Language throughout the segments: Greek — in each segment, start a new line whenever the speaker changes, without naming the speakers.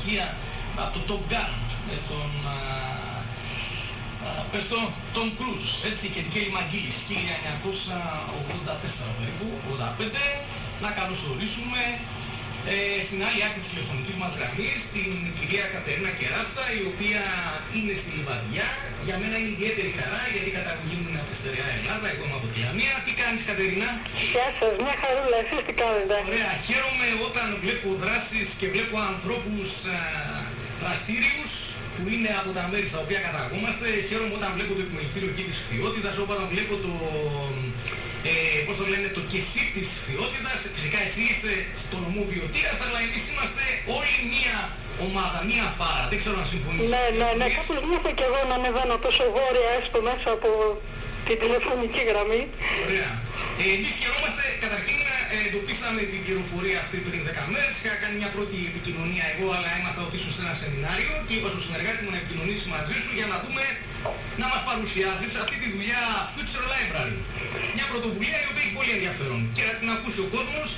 έγινε επιτυχία από το Top Gun με τον α, α, πες το, Tom Cruise, έτσι και την Kelly McGillis 1984 περίπου, 85 να καλωσορίσουμε ε, στην άλλη άκρη της τηλεφωνικής μας γραμμής την κυρία Κατερίνα Κεράστα η οποία είναι στη Λιβαδιά για μένα είναι ιδιαίτερη χαρά γιατί η καταγωγή μου είναι από τη Στερεά Ελλάδα εγώ είμαι από τη Λαμία τι κάνεις Κατερίνα;
Γεια σας, μια χαρούλα, εσείς τι κάνετε;
Ωραία, χαίρομαι όταν βλέπω δράσεις και βλέπω ανθρώπους α, δραστήριους που είναι από τα μέρη στα οποία καταγόμαστε. Χαίρομαι όταν βλέπω το επιμελητήριο εκεί της Φιότητας, όταν βλέπω το, ε, πώς το λένε, το κεσί της Φιότητας. Φυσικά εσύ είστε στο νομό Βιωτίας, αλλά εμείς είμαστε όλοι μία ομάδα, μία φάρα. Δεν ξέρω αν συμφωνείς.
Ναι, ναι, ναι, κάπως νιώθω και εγώ να ανεβαίνω τόσο βόρεια έστω μέσα από την τηλεφωνική γραμμή.
Ωραία. Ε, εμείς χαιρόμαστε, καταρχήν ε, εντοπίσαμε την πληροφορία αυτή πριν 10 μέρες. Είχα κάνει μια πρώτη επικοινωνία εγώ, αλλά έμαθα ότι ήσουν σε ένα σεμινάριο και είπα στον συνεργάτη μου να επικοινωνήσει μαζί σου για να δούμε να μας παρουσιάζεις αυτή τη δουλειά Future Library. Μια πρωτοβουλία η οποία έχει πολύ ενδιαφέρον και να την ακούσει ο κόσμος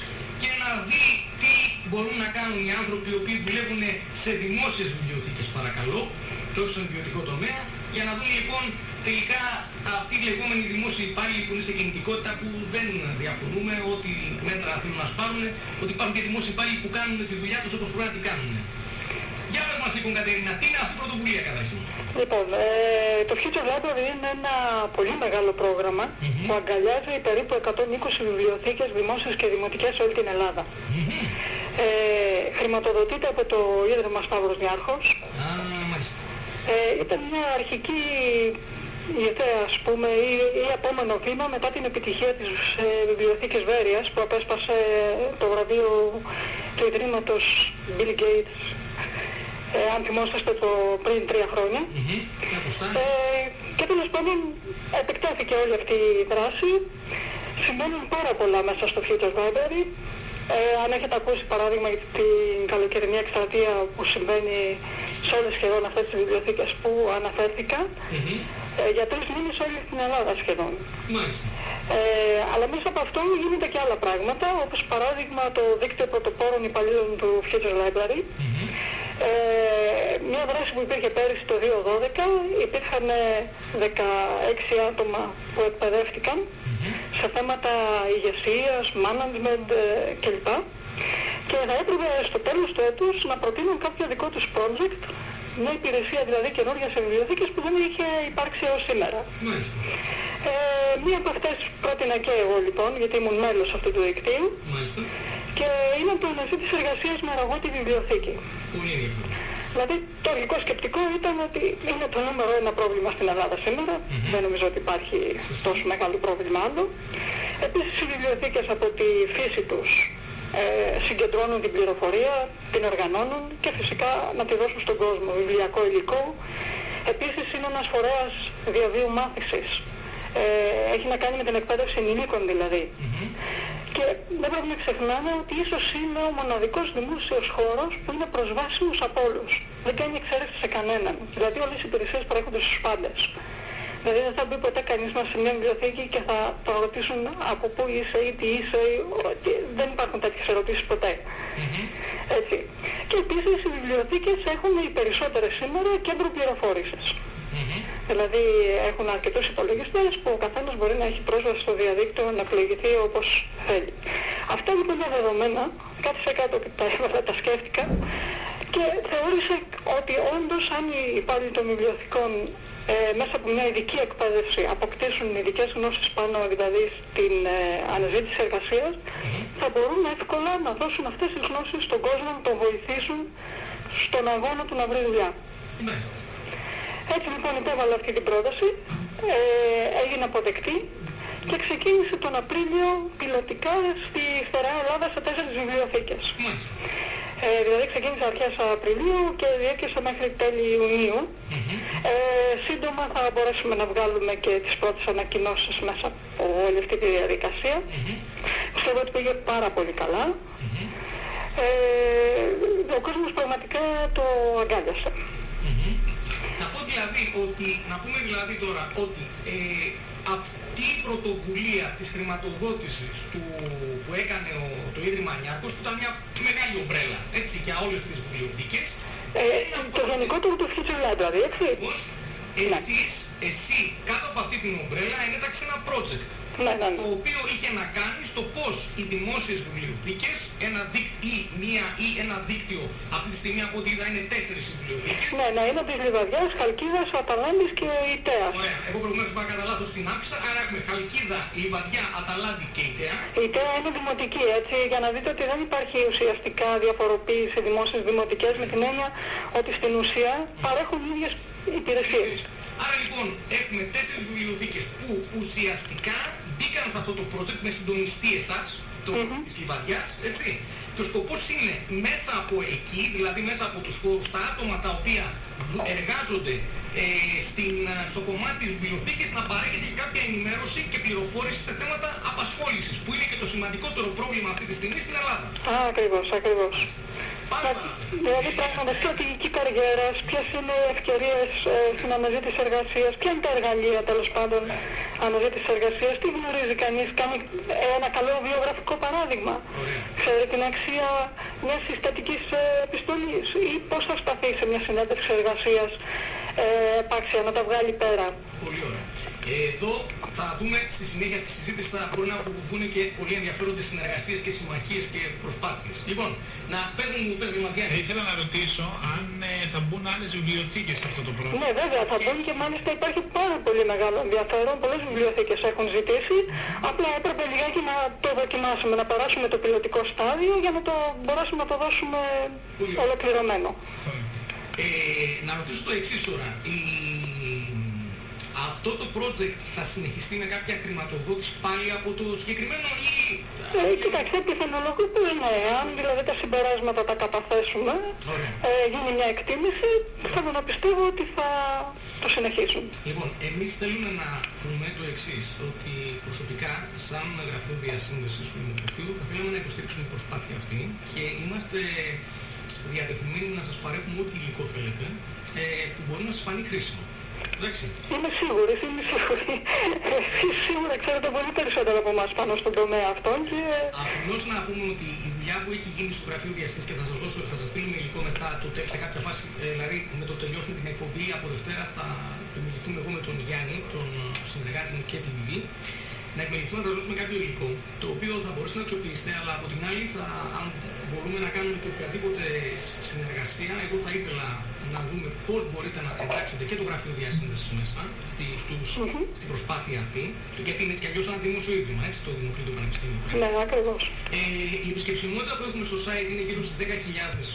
και να δει τι μπορούν να κάνουν οι άνθρωποι οι οποίοι δουλεύουν σε δημόσιες βιβλιοθήκες παρακαλώ και όχι στον ιδιωτικό τομέα για να δουν λοιπόν τελικά αυτοί οι λεγόμενοι δημόσιοι υπάλληλοι που είναι σε κινητικότητα που δεν διαφωνούμε ότι μέτρα θέλουν να σπάρουν ότι υπάρχουν και δημόσιοι υπάλληλοι που κάνουν τη δουλειά τους όπως πρέπει να την κάνουν. Για πες μας λοιπόν Κατερίνα, τι είναι αυτή η πρωτοβουλία καταρχήν;
Λοιπόν, ε, το Future Library είναι ένα πολύ μεγάλο πρόγραμμα
Μμμ.
που αγκαλιάζει περίπου 120 βιβλιοθήκες δημόσιες και δημοτικές σε όλη την Ελλάδα.
Μμμ.
Ε, χρηματοδοτείται από το Ίδρυμα Σταύρος Διάρχος.
Α, μάλιστα.
Ε, ήταν μια αρχική ιδέα, ας πούμε, ή, ή επόμενο βήμα μετά την επιτυχία της ε, βιβλιοθήκης Βέρειας που απέσπασε το βραβείο του Ιδρύματος Bill Gates, ε, αν θυμόσαστε το πριν τρία χρόνια.
Μμμ. Κάπως τα.
Ε, και τέλος πάντων επεκτάθηκε όλη αυτή η δράση. Συμβαίνουν πάρα πολλά μέσα στο Future Library. Ε, αν έχετε ακούσει παράδειγμα για την καλοκαιρινή εκστρατεία που συμβαίνει σε όλες σχεδόν αυτές τις βιβλιοθήκες που αναφέρθηκα,
Μμμ.
ε, για τρεις μήνες όλη την Ελλάδα σχεδόν.
Μάλιστα.
Ε, αλλά μέσα από αυτό γίνονται και άλλα πράγματα, όπως παράδειγμα το δίκτυο πρωτοπόρων υπαλλήλων του Future Library,
Μμμ.
ε, μια δράση που υπήρχε πέρυσι το 2012, υπήρχαν ε, 16 άτομα που εκπαιδεύτηκαν
Μμμ.
σε θέματα ηγεσίας, management ε, κλπ. Και θα έπρεπε στο τέλος του έτους να προτείνουν κάποιο δικό τους project, μια υπηρεσία δηλαδή καινούργιας σε βιβλιοθήκες που δεν είχε υπάρξει έως σήμερα.
Μάλιστα.
Ε, μία από αυτές πρότεινα και εγώ λοιπόν, γιατί ήμουν μέλος αυτού του δικτύου,
Μάλιστα.
και είναι το αναζήτηση εργασίας με αργό τη βιβλιοθήκη.
Πολύ ενδιαφέρον.
Δηλαδή το αρχικό σκεπτικό ήταν ότι είναι το νούμερο ένα πρόβλημα στην Ελλάδα σήμερα.
Μμμ.
Δεν νομίζω ότι υπάρχει τόσο μεγάλο πρόβλημα άλλο. Επίσης οι βιβλιοθήκες από τη φύση τους ε, συγκεντρώνουν την πληροφορία, την οργανώνουν και φυσικά να τη δώσουν στον κόσμο. Βιβλιακό υλικό. Επίσης είναι ένας φορέας διαβίου μάθησης. Ε, έχει να κάνει με την εκπαίδευση ενηλίκων δηλαδή.
Μμμ.
Και δεν πρέπει να ξεχνάμε ότι ίσως είναι ο μοναδικός δημόσιος χώρος που είναι προσβάσιμος από όλους. Δεν κάνει εξαίρεση σε κανέναν. Δηλαδή όλες οι υπηρεσίες παρέχονται στους πάντες. Δηλαδή δεν θα μπει ποτέ κανείς μας σε μια βιβλιοθήκη και θα το ρωτήσουν από πού είσαι ή τι είσαι. Ή... ότι Δεν υπάρχουν τέτοιες ερωτήσεις ποτέ.
Μμμ.
Έτσι. Και επίσης οι βιβλιοθήκες έχουν οι περισσότερες σήμερα κέντρο πληροφόρησης.
Μμμ.
Δηλαδή έχουν αρκετούς υπολογιστές που ο καθένας μπορεί να έχει πρόσβαση στο διαδίκτυο να πλοηγηθεί όπως θέλει. Αυτά λοιπόν τα δεδομένα, κάθισα κάτω και τα έβαλα, τα σκέφτηκα και θεώρησα ότι όντως αν οι υπάλληλοι των βιβλιοθηκών ε, μέσα από μια ειδική εκπαίδευση αποκτήσουν ειδικές γνώσεις πάνω δηλαδή στην ε, αναζήτηση εργασίας
Μμμ.
θα μπορούν εύκολα να δώσουν αυτές τις γνώσεις στον κόσμο, να τον βοηθήσουν στον αγώνα του να βρει δουλειά.
Μάλιστα.
Έτσι λοιπόν υπέβαλα αυτή την πρόταση, ε, έγινε αποδεκτή και ξεκίνησε τον Απρίλιο πιλωτικά στη Στερεά Ελλάδας σε τέσσερις βιβλιοθήκες.
Μάλιστα.
Ε, δηλαδή ξεκίνησε αρχές Απριλίου και διέκυσε μέχρι τέλη Ιουνίου.
Μμμ.
Ε, σύντομα θα μπορέσουμε να βγάλουμε και τις πρώτες ανακοινώσεις μέσα από όλη αυτή τη διαδικασία.
Μμμ.
Πιστεύω ότι πήγε πάρα πολύ καλά.
Μμμ.
Ε, ο κόσμος πραγματικά το αγκάλιασε.
Μμμ. Να πω δηλαδή ότι, να πούμε δηλαδή τώρα ότι ε, απ- τι πρωτοβουλία της χρηματοδότησης του, που έκανε ο, το Ίδρυμα Νιάρχος, που ήταν μια μεγάλη ομπρέλα, έτσι, για όλες τις βιβλιοθήκες.
Ε, το γενικότερο του Future δηλαδή, έτσι.
Λοιπόν, εσείς, εσύ, κάτω από αυτή την ομπρέλα ενέταξε ένα project.
Ναι, ναι, ναι.
Το οποίο είχε να κάνει στο πώς οι δημόσιες βιβλιοθήκες, ένα δίκτυο ή μία ή ένα δίκτυο, αυτή τη στιγμή από ό,τι είδα είναι τέσσερις βιβλιοθήκες.
Ναι, ναι, είναι της Λιβαδιάς, Χαλκίδας, Αταλάντης και Ιτέας.
Ωραία. Εγώ προηγουμένως είπα κατά λάθος στην άψα, άρα έχουμε Χαλκίδα, Λιβαδιά, Αταλάντη και Ιτέα.
Η Ιτέα είναι δημοτική, έτσι, για να δείτε ότι δεν υπάρχει ουσιαστικά διαφοροποίηση δημόσιες δημοτικές με την έννοια ότι στην ουσία παρέχουν οι ίδιες υπηρεσίες.
Άρα λοιπόν έχουμε τέσσερις βιβλιοθήκες που ουσιαστικά μπήκαν σε αυτό το project με συντονιστή εσάς, το
Μμμ.
της Λιβαδιάς, έτσι. Και ο σκοπός είναι μέσα από εκεί, δηλαδή μέσα από τους χώρους, τα άτομα τα οποία δου- εργάζονται ε, στην, ε, στο κομμάτι της βιβλιοθήκης να παρέχεται και κάποια ενημέρωση και πληροφόρηση σε θέματα απασχόλησης, που είναι και το σημαντικότερο πρόβλημα αυτή τη στιγμή στην Ελλάδα.
Α, ακριβώς, ακριβώς.
Πάρα
Μα-
πάρα.
Δηλαδή πράγματα στρατηγική καριέρας, ποιες είναι οι ευκαιρίες ε, στην αναζήτηση εργασίας, ποια είναι τα εργαλεία τέλος πάντων αναζήτησης εργασίας, τι γνωρίζει κανείς, κάνει ένα καλό βιογραφικό παράδειγμα.
Ωραία.
Ξέρει την αξία μιας συστατικής ε, επιστολής ή πώς θα σταθεί σε μια συνέντευξη εργασίας ε, επάξια να τα βγάλει πέρα.
Πολύ ωραία. Ε, Εδώ θα δούμε στη συνέχεια της συζήτησης θα μπορεί να αποκουφούν και πολύ ενδιαφέροντες συνεργασίες και συμμαχίες και προσπάθειες. Λοιπόν, να παίρνουν μου πες
Θα
Δημαδιάννη.
ήθελα να ρωτήσω αν ε, θα μπουν άλλες βιβλιοθήκες σε αυτό το πρόγραμμα.
Ναι, βέβαια, θα μπουν και μάλιστα υπάρχει πάρα πολύ μεγάλο ενδιαφέρον. Πολλές βιβλιοθήκες έχουν ζητήσει. Απλά έπρεπε λιγάκι να το δοκιμάσουμε, να περάσουμε το πιλωτικό στάδιο για να το μπορέσουμε να το δώσουμε
Πολύ ωραία.
ολοκληρωμένο.
Ε, να ρωτήσω το εξής τώρα. Η... Αυτό το project θα συνεχιστεί με κάποια χρηματοδότηση πάλι από το συγκεκριμένο ή...
Ε, κοιτάξτε, πιθανολογώ πως ναι, αν δηλαδή τα συμπεράσματα τα καταθέσουμε,
Ωραία.
ε, γίνει μια εκτίμηση, θέλω να πιστεύω ότι θα το συνεχίσουν.
Λοιπόν, εμείς θέλουμε να πούμε το εξής, ότι προσωπικά, σαν γραφείο διασύνδεσης του Δημοκρατίου, θα θέλαμε να υποστηρίξουμε την προσπάθεια αυτή και είμαστε διατεθειμένοι να σας παρέχουμε ό,τι υλικό θέλετε, ε, που μπορεί να σας φανεί χρήσιμο. Εντάξει.
Είμαι σίγουρη, είμαι σίγουρη. Εσείς σίγουρα ξέρετε πολύ περισσότερο από εμάς πάνω στον τομέα αυτόν και
Αφενός να πούμε ότι η δουλειά που έχει γίνει στο γραφείο διαστήματος και θα σας δώσω, θα σας στείλουμε υλικό μετά το τέλος σε κάποια φάση, ε, δηλαδή με το τελειώσουμε την εκπομπή από Δευτέρα θα επιμεληθούμε εγώ με τον Γιάννη, τον συνεργάτη μου και την Βιβή, να επιμεληθούμε να σας δώσουμε κάποιο υλικό, το οποίο θα μπορέσετε να αξιοποιήσετε, αλλά από την άλλη θα, αν μπορούμε να κάνουμε και οποιαδήποτε συνεργασία, εγώ θα ήθελα να δούμε πώς μπορείτε να εντάξετε και το γραφείο διασύνδεσης μέσα στη, στους,
Μμμ.
στην προσπάθεια αυτή, γιατί είναι και αλλιώς ένα δημόσιο ίδρυμα, έτσι, το Δημοκρατικό Πανεπιστήμιο.
ναι, ακριβώς.
Ε, η επισκεψιμότητα που έχουμε στο site είναι γύρω στις 10.000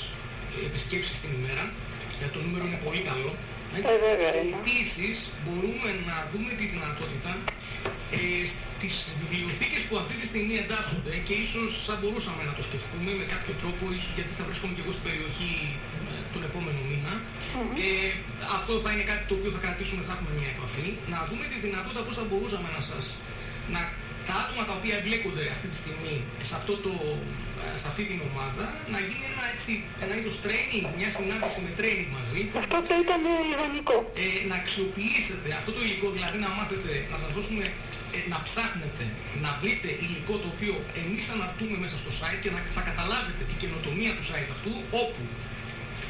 επισκέψεις την ημέρα. Ε, το νούμερο είναι πολύ καλό.
Ε, βέβαια είναι.
Επίσης μπορούμε να δούμε τη δυνατότητα ε, στις βιβλιοθήκες που αυτή τη στιγμή εντάσσονται και ίσως θα μπορούσαμε να το σκεφτούμε με κάποιο τρόπο, ίσως γιατί θα βρίσκομαι και εγώ στην περιοχή ε, τον επόμενο μήνα.
Μμμ.
Ε, αυτό θα είναι κάτι το οποίο θα κρατήσουμε, θα έχουμε μια επαφή. Να δούμε τη δυνατότητα πώς θα μπορούσαμε να σας, να, τα άτομα τα οποία εμπλέκονται αυτή τη στιγμή σε, αυτό το, ε, σε αυτή την ομάδα, να γίνει ένα, έτσι, ένα είδος training, μια συνάντηση με training μαζί,
Αυτό θα ήταν ιδανικό.
ε, να αξιοποιήσετε αυτό το υλικό, δηλαδή να μάθετε, να σας δώσουμε, ε, να ψάχνετε, να βρείτε υλικό το οποίο εμείς αναρτούμε μέσα στο site και να θα καταλάβετε την καινοτομία του site αυτού, όπου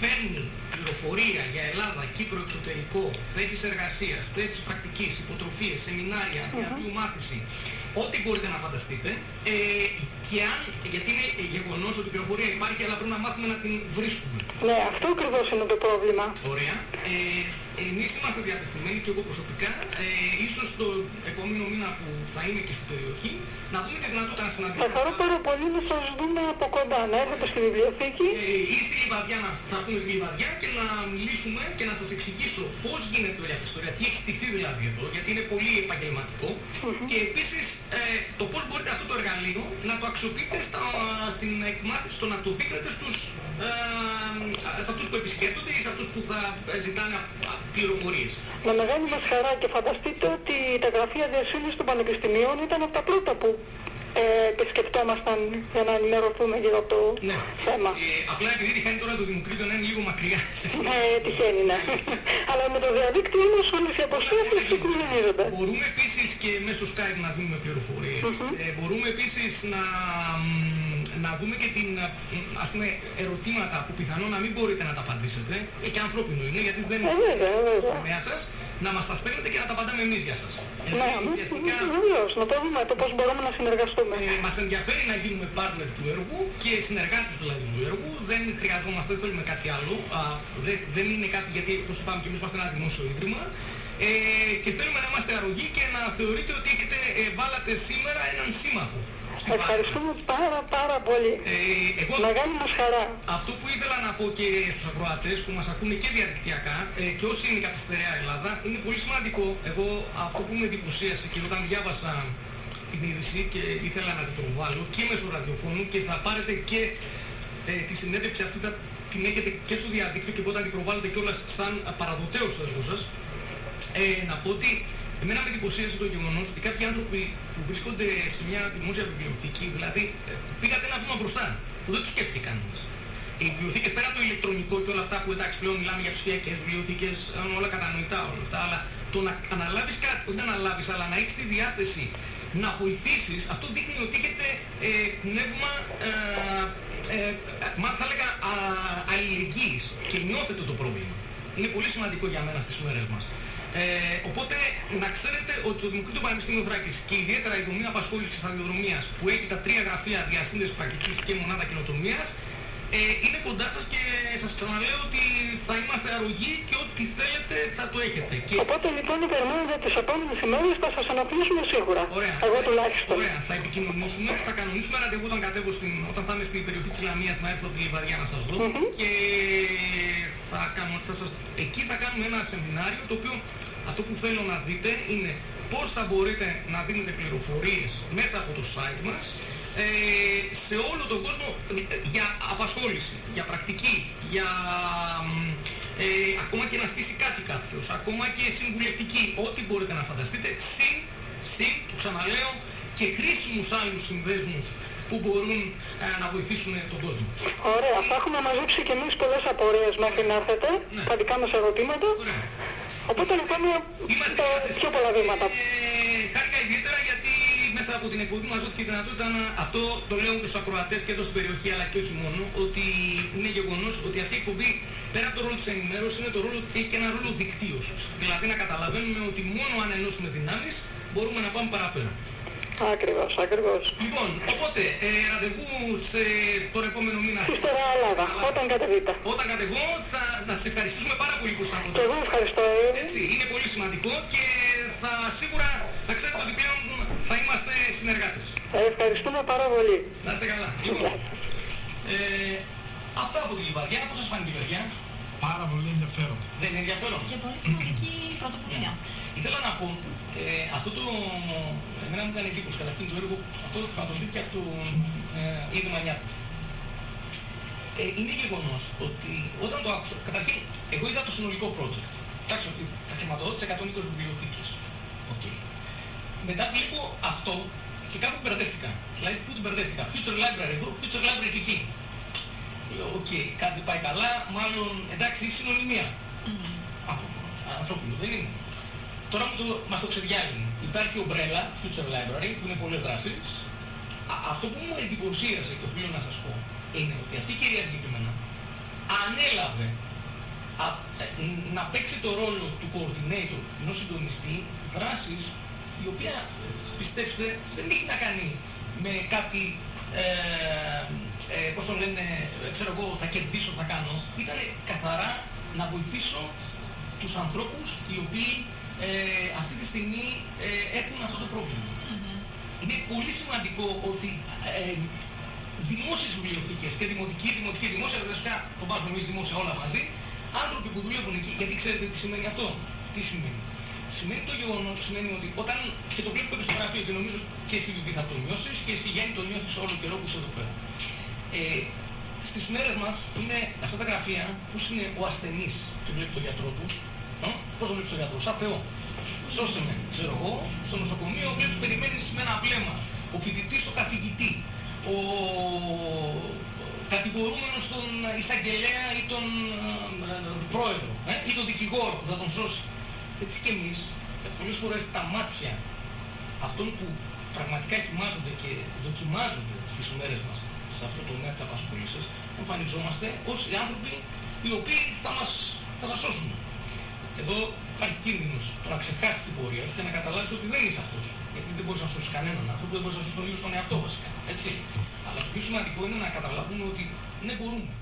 φέρνει πληροφορία για Ελλάδα, Κύπρο, εξωτερικό, θέσεις εργασίας, θέσεις πρακτικής, υποτροφίες, σεμινάρια, διαβίου μάθηση, ό,τι μπορείτε να φανταστείτε. Ε, και αν, γιατί είναι γεγονός ότι η πληροφορία υπάρχει, αλλά πρέπει να μάθουμε να την βρίσκουμε.
Ναι, αυτό ακριβώς είναι το πρόβλημα.
Ωραία. Ε, εμείς είμαστε διατεθειμένοι και εγώ προσωπικά, ε, ίσως το επόμενο μήνα που θα είμαι και στην περιοχή, να δούμε τη δυνατότητα να
Θα
συναντηθούμε.
χαρώ πάρα πολύ να σας δούμε από κοντά, να έρθετε στη βιβλιοθήκη.
Ε, ή στη Λιβαδιά να θα έρθουμε στη Λιβαδιά και να μιλήσουμε και να σας εξηγήσω πώς γίνεται όλη αυτή η ιστορία, τι έχει στηθεί δηλαδή εδώ, γιατί είναι πολύ επαγγελματικό.
Μμμ.
Και επίσης ε, το πώς μπορείτε αυτό το εργαλείο να το αξιοποιείτε στα, στην εκμάθηση, στο να το δείχνετε στους, ε, σε αυτούς που επισκέπτονται ή σε αυτούς που θα ε, ζητάνε α, πληροφορίες;
Με μεγάλη μας χαρά και φανταστείτε ότι τα γραφεία διασύνδεσης των πανεπιστημίων ήταν από τα πρώτα που ε, επισκεπτόμασταν για να ενημερωθούμε γύρω από το
Ναι.
θέμα.
Ε, απλά επειδή τυχαίνει τώρα το Δημοκρίτο να είναι λίγο μακριά.
Ναι, τυχαίνει, ναι. Αλλά με το διαδίκτυο όμως όλες οι αποστάσεις συγκλονίζονται.
Μπορούμε επίσης και μέσω Skype να δίνουμε πληροφορίες.
Μμμ.
Ε, μπορούμε επίσης να, μ, να δούμε και την, ε, ας πούμε, ερωτήματα που πιθανόν να μην μπορείτε να τα απαντήσετε. Ε, και ανθρώπινο είναι, γιατί δεν
Ε, βέβαια, βέβαια.
Τομέα σας, να μας τα στέλνετε και να τα απαντάμε εμείς για σας.
Ναι,
Ε, ουσιαστικά,
βεβαίως, να το δούμε το πώς μπορούμε να συνεργαστούμε.
ε, μας ενδιαφέρει να γίνουμε partner του έργου και συνεργάτες δηλαδή του έργου. Δεν χρειαζόμαστε, δεν θέλουμε κάτι άλλο. Α, δεν, δεν είναι κάτι γιατί, όπως είπαμε, και εμείς είμαστε ένα δημόσιο ίδρυμα. Ε, και θέλουμε να είμαστε αρρωγοί και να θεωρείτε ότι έχετε ε, βάλατε σήμερα έναν σύμμαχο. Στην βάση.
Ευχαριστούμε πάρα πάρα πολύ.
Ε, εγώ
Μεγάλη μας χαρά.
αυτό που ήθελα να πω και στους ακροατές που μας ακούνε και διαδικτυακά ε, και όσοι είναι κατά στερεά Ελλάδα, είναι πολύ σημαντικό. Εγώ αυτό που με εντυπωσίασε και όταν διάβασα την είδηση και ήθελα να την προβάλλω και μέσω ραδιοφώνου και θα πάρετε και ε, τη συνέντευξη αυτή θα την έχετε και στο διαδίκτυο και όταν την προβάλλετε κιόλας σαν παραδοτέως στο έργο σας. Ε, να πω ότι εμένα με εντυπωσίασε το γεγονός ότι κάποιοι άνθρωποι που βρίσκονται σε μια δημόσια βιβλιοθήκη, δηλαδή ε, πήγατε ένα βήμα μπροστά, που δεν το σκέφτηκαν. Οι βιβλιοθήκες πέρα από το ηλεκτρονικό και όλα αυτά που εντάξει πλέον μιλάμε για ψηφιακές βιβλιοθήκες, είναι όλα κατανοητά όλα αυτά, αλλά το να αναλάβεις κάτι, όχι να αναλάβεις, αλλά να έχεις τη διάθεση να βοηθήσεις, αυτό δείχνει ότι έχετε ε, πνεύμα, ε, ε, μα θα έλεγα, α, αλληλεγγύης και νιώθετε το πρόβλημα. Είναι πολύ σημαντικό για μένα στις μέρες μας. Ε, οπότε να ξέρετε ότι το Δημοκρατικό Πανεπιστήμιο Θράκης και ιδιαίτερα η δομή απασχόλησης σταδιοδρομίας που έχει τα τρία γραφεία διασύνδεσης πρακτικής και μονάδα καινοτομίας ε, είναι κοντά σας και σας ξαναλέω ότι θα είμαστε αρρωγοί και ό,τι θέλετε θα το έχετε. Και...
Οπότε λοιπόν περιμένετε τις επόμενες ημέρες θα σας αναπτύσσουμε σίγουρα.
Ωραία.
Εγώ τουλάχιστον.
Ωραία. Θα επικοινωνήσουμε, θα κανονίσουμε ραντεβού όταν κατέβω στην, όταν θα είμαι στην περιοχή της Λαμίας να έρθω τη Λιβαδιά να σας δω
Μμμ.
και θα κάνω, θα σας, εκεί θα κάνουμε ένα σεμινάριο το οποίο αυτό που θέλω να δείτε είναι πώς θα μπορείτε να δίνετε πληροφορίες μέσα από το site μας ε, σε όλο τον κόσμο ε, για απασχόληση, για πρακτική, για μ, ε, ακόμα και να στήσει κάτι κάποιος, ακόμα και συμβουλευτική, ό,τι μπορείτε να φανταστείτε, συν, συν, το ξαναλέω, και χρήσιμους άλλους συνδέσμους που μπορούν ε, να βοηθήσουν τον κόσμο.
Ωραία. Θα έχουμε μαζέψει και εμείς πολλές απορίες μέχρι να έρθετε.
Ναι.
Τα δικά μας ερωτήματα.
Ωραία.
Οπότε να κάνουμε
Είμαστε
τα πιο πολλά βήματα.
Ε, χάρηκα ιδιαίτερα γιατί μέσα από την εκπομπή μας δόθηκε η δυνατότητα να... Αυτό το λέω και στους ακροατές και εδώ στην περιοχή αλλά και όχι μόνο, ότι είναι γεγονός ότι αυτή η εκπομπή πέρα από το ρόλο της ενημέρωσης είναι το ρόλο, έχει και ένα ρόλο δικτύωσης. Δηλαδή να καταλαβαίνουμε ότι μόνο αν ενώσουμε δυνάμεις μπορούμε να πάμε παραπέρα.
Ακριβώς, ακριβώς.
Λοιπόν, οπότε, ε, ραντεβού σε τον επόμενο μήνα.
Στη Στερεά Ελλάδα, όταν κατεβείτε.
Όταν κατεβώ θα, να σε ευχαριστήσουμε πάρα πολύ που ήσασταν
Και εγώ ευχαριστώ. ε.
Έτσι, είναι πολύ σημαντικό και θα σίγουρα θα ξέρετε ότι πλέον θα είμαστε συνεργάτες.
Ε, Ευχαριστούμε πάρα πολύ.
Να είστε καλά. Λοιπόν, ε, αυτά από τη Λιβαδιά, πώς σας φάνηκε παιδιά.
Πάρα πολύ ενδιαφέρον.
Δεν είναι ενδιαφέρον.
Και πολύ σημαντική πρωτοβουλία.
Ήθελα να πω, ε, αυτό το, εμένα μου έκανε εντύπωση καταρχήν το έργο, αυτό το χρηματοδοτήθηκε από το ε, Ίδρυμα Νιάρχου. Ε, είναι γεγονός ότι όταν το άκουσα, καταρχήν, εγώ είδα το συνολικό project. Εντάξει, ότι θα χρηματοδότησε 120 βιβλιοθήκες. Οκ. Μετά βλέπω αυτό και κάπου μπερδεύτηκα. Δηλαδή, πού την μπερδεύτηκα; Future Library εδώ, Future Library και εκεί. Λέω, οκ, κάτι πάει καλά, μάλλον, εντάξει, η συνωνυμία. Αυτό, ανθρώπινο, δεν είναι. Τώρα που το, μας το ξεδιάζει, υπάρχει η Umbrella Future Library, που είναι πολλές δράσεις. Α- αυτό που μου εντυπωσίασε και οφείλω να σας πω, είναι ότι αυτή η κυρία συγκεκριμένα ανέλαβε α, ε, να παίξει το ρόλο του coordinator, ενός συντονιστή, δράσης, η οποία, ε, πιστέψτε, δεν έχει να κάνει με κάτι, ε, ε, πώς το λένε, ε, ξέρω εγώ, θα κερδίσω, θα κάνω. Ήταν καθαρά να βοηθήσω τους ανθρώπους οι οποίοι ε, αυτή τη στιγμή ε, έχουν αυτό το πρόβλημα. Είναι πολύ σημαντικό ότι ε, δημόσιες βιβλιοθήκες και δημοτική, δημοτική, δημόσια, βασικά το βάζουμε εμείς δημόσια όλα μαζί, άνθρωποι που δουλεύουν εκεί, γιατί ξέρετε τι σημαίνει αυτό; Τι σημαίνει; Σημαίνει το γεγονός, σημαίνει ότι όταν, και το βλέπω και στο γραφείο και νομίζω και εσύ Βιβί θα το νιώσεις και εσύ Γιάννη το νιώθεις όλο καιρό που είσαι εδώ πέρα. Ε, στις μέρες μας είναι αυτά τα γραφεία που είναι ο ασθενής και βλέπει τον γιατρό του. Ε, πώς το βλέπεις τον γιατρό, σαν Θεό. Σώσε με, ξέρω εγώ, στο νοσοκομείο βλέπεις περιμένεις με ένα βλέμμα. ο φοιτητής τον καθηγητή, ο κατηγορούμενος τον εισαγγελέα ή τον ε, ε, πρόεδρο ε, ή τον δικηγόρο που θα τον σώσει. Έτσι και εμείς, πολλές φορές τα μάτια αυτών που πραγματικά ετοιμάζονται και δοκιμάζονται στις μέρες μας σε αυτό το τομέα της απασχόλησης, εμφανιζόμαστε ως οι άνθρωποι οι οποίοι θα μας, θα μας σώσουν. Εδώ υπάρχει κίνδυνος το να ξεχάσεις την πορεία και να καταλάβεις ότι δεν είσαι αυτός. Γιατί δεν μπορείς να σώσεις κανέναν άνθρωπο, δεν μπορείς να σώσεις τον ίδιο στον εαυτό βασικά. Έτσι. Αλλά το πιο σημαντικό είναι να καταλάβουμε ότι ναι μπορούμε.